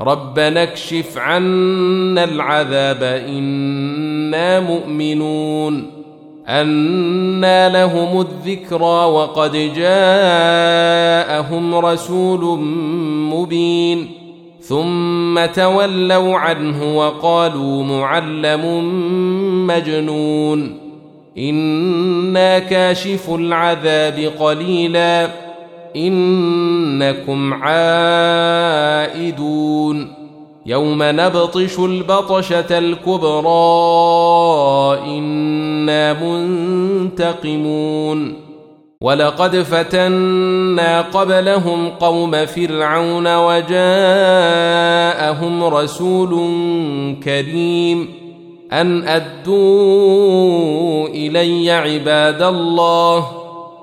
ربنا اكشف عنا العذاب إنا مؤمنون. أنى لهم الذكرى وقد جاءهم رسول مبين. ثم تولوا عنه وقالوا معلم مجنون. إنا كاشف العذاب قليلا. إنكم عائدون يوم نبطش البطشة الكبرى إنا منتقمون ولقد فتنا قبلهم قوم فرعون وجاءهم رسول كريم أن أدوا إلي عباد الله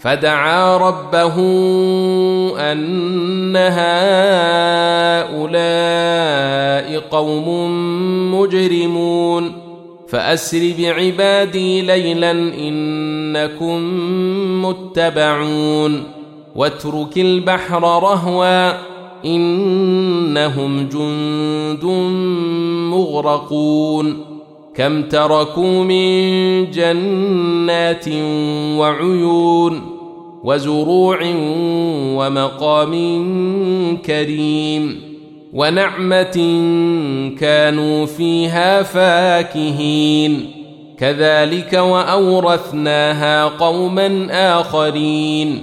فدعا ربه أن هؤلاء قوم مجرمون. فأسر بعبادي ليلا إنكم متبعون. واترك البحر رهوا إنهم جند مغرقون. كم تركوا من جنات وعيون وزروع ومقام كريم ونعمة كانوا فيها فاكهين. كذلك وأورثناها قوما آخرين.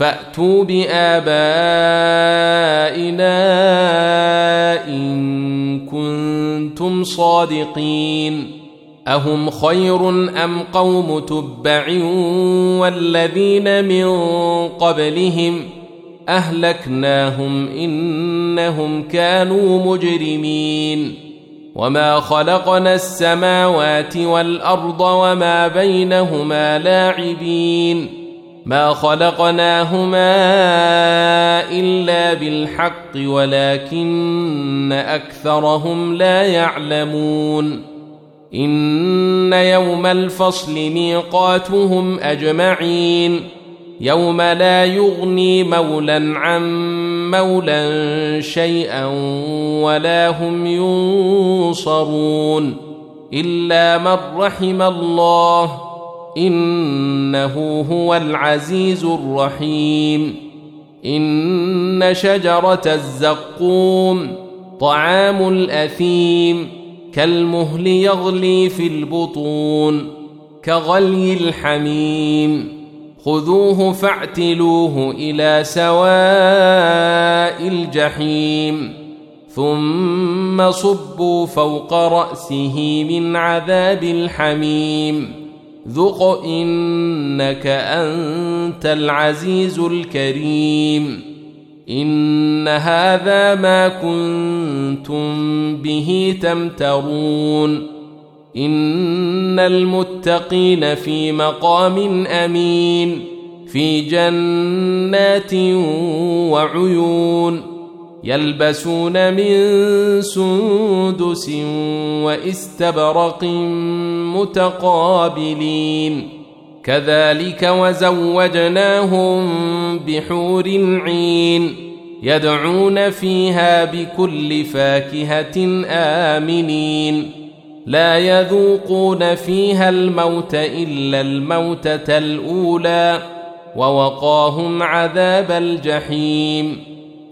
فأتوا بآبائنا إن كنتم صادقين. أهم خير أم قوم تبع والذين من قبلهم أهلكناهم إنهم كانوا مجرمين. وما خلقنا السماوات والأرض وما بينهما لاعبين. ما خلقناهما إلا بالحق ولكن أكثرهم لا يعلمون. إن يوم الفصل ميقاتهم أجمعين. يوم لا يغني مولا عن مولا شيئا ولا هم ينصرون. إلا من رحم الله إنه هو العزيز الرحيم. إن شجرة الزقوم طعام الأثيم كالمهل يغلي في البطون كغلي الحميم. خذوه فاعتلوه إلى سواء الجحيم. ثم صبوا فوق رأسه من عذاب الحميم. ذق انك انت العزيز الكريم ان هذا ما كنتم به تمترون ان المتقين في مقام امين في جنات وعيون يلبسون من سندس واستبرق متقابلين. كذلك وزوجناهم بحور عين يدعون فيها بكل فاكهة آمنين. لا يذوقون فيها الموت إلا الموتة الأولى ووقاهم عذاب الجحيم.